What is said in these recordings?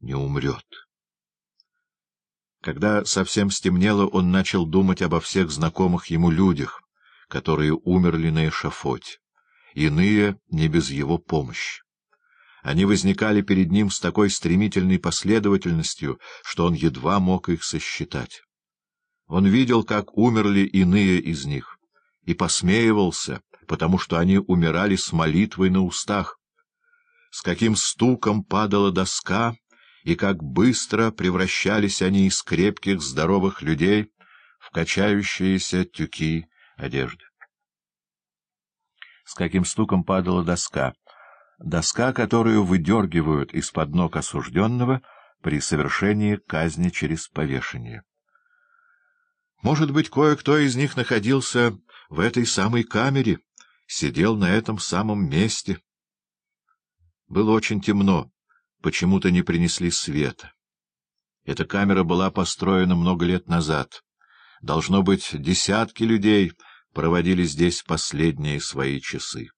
не умрет. Когда совсем стемнело, он начал думать обо всех знакомых ему людях, которые умерли на эшафоте, иные не без его помощи. Они возникали перед ним с такой стремительной последовательностью, что он едва мог их сосчитать. Он видел, как умерли иные из них, и посмеивался, потому что они умирали с молитвой на устах. С каким стуком падала доска, и как быстро превращались они из крепких, здоровых людей в качающиеся тюки одежды. С каким стуком падала доска — доска, которую выдергивают из-под ног осужденного при совершении казни через повешение. Может быть, кое-кто из них находился в этой самой камере, сидел на этом самом месте. Было очень темно, почему-то не принесли света. Эта камера была построена много лет назад. Должно быть, десятки людей проводили здесь последние свои часы.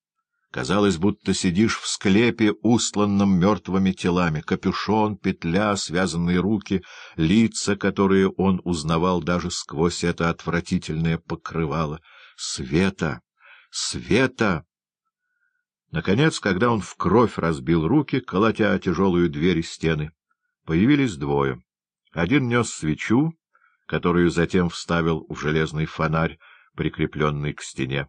Казалось, будто сидишь в склепе, устланном мертвыми телами. Капюшон, петля, связанные руки, лица, которые он узнавал даже сквозь это отвратительное покрывало. Света! Света! Наконец, когда он в кровь разбил руки, колотя тяжелую дверь и стены, появились двое. Один нес свечу, которую затем вставил в железный фонарь, прикрепленный к стене.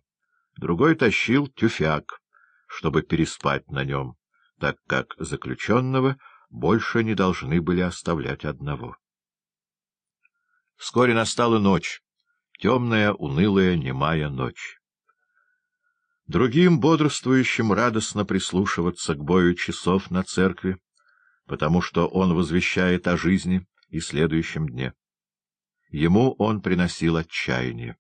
Другой тащил тюфяк чтобы переспать на нем, так как заключенного больше не должны были оставлять одного. Вскоре настала ночь, темная, унылая, немая ночь. Другим бодрствующим радостно прислушиваться к бою часов на церкви, потому что он возвещает о жизни и следующем дне. Ему он приносил отчаяние.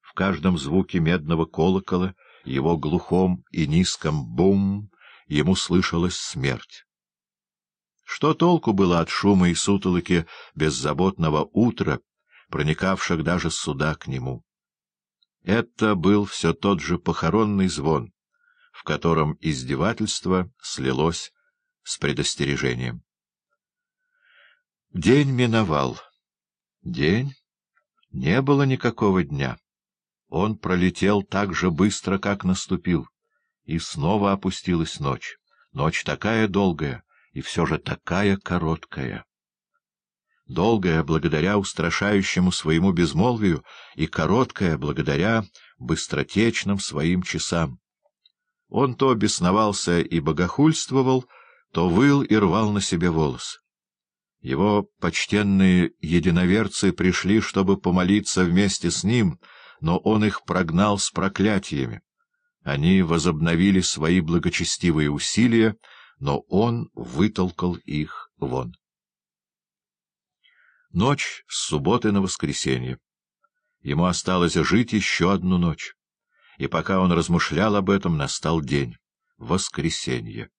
В каждом звуке медного колокола его глухом и низком бум ему слышалась смерть. Что толку было от шума и сутолоки беззаботного утра, проникавших даже сюда к нему? Это был все тот же похоронный звон, в котором издевательство слилось с предостережением. День миновал. День? Не было никакого дня. Он пролетел так же быстро, как наступил, и снова опустилась ночь. Ночь такая долгая и все же такая короткая. Долгая благодаря устрашающему своему безмолвию и короткая благодаря быстротечным своим часам. Он то бесновался и богохульствовал, то выл и рвал на себе волос. Его почтенные единоверцы пришли, чтобы помолиться вместе с ним — но он их прогнал с проклятиями. Они возобновили свои благочестивые усилия, но он вытолкал их вон. Ночь с субботы на воскресенье. Ему осталось жить еще одну ночь. И пока он размышлял об этом, настал день — воскресенье.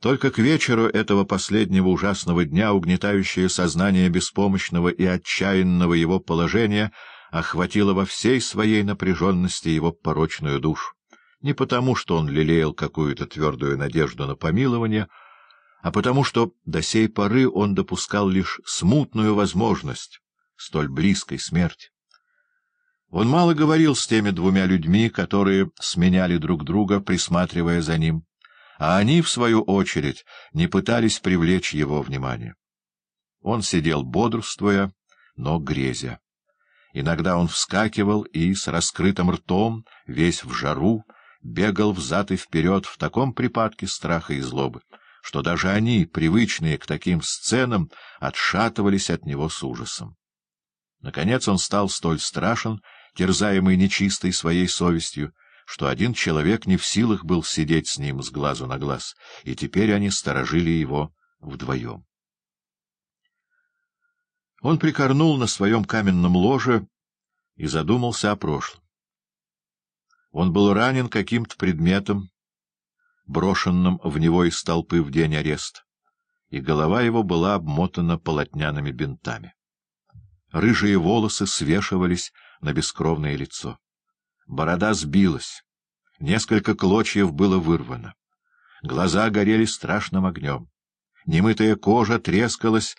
Только к вечеру этого последнего ужасного дня угнетающее сознание беспомощного и отчаянного его положения — охватила во всей своей напряженности его порочную душу. Не потому, что он лелеял какую-то твердую надежду на помилование, а потому, что до сей поры он допускал лишь смутную возможность столь близкой смерти. Он мало говорил с теми двумя людьми, которые сменяли друг друга, присматривая за ним, а они, в свою очередь, не пытались привлечь его внимание. Он сидел бодрствуя, но грезя. Иногда он вскакивал и с раскрытым ртом, весь в жару, бегал взад и вперед в таком припадке страха и злобы, что даже они, привычные к таким сценам, отшатывались от него с ужасом. Наконец он стал столь страшен, терзаемый нечистой своей совестью, что один человек не в силах был сидеть с ним с глазу на глаз, и теперь они сторожили его вдвоем. Он прикорнул на своем каменном ложе и задумался о прошлом. Он был ранен каким-то предметом, брошенным в него из толпы в день ареста, и голова его была обмотана полотняными бинтами. Рыжие волосы свешивались на бескровное лицо. Борода сбилась, несколько клочьев было вырвано. Глаза горели страшным огнем. немытая кожа трескалась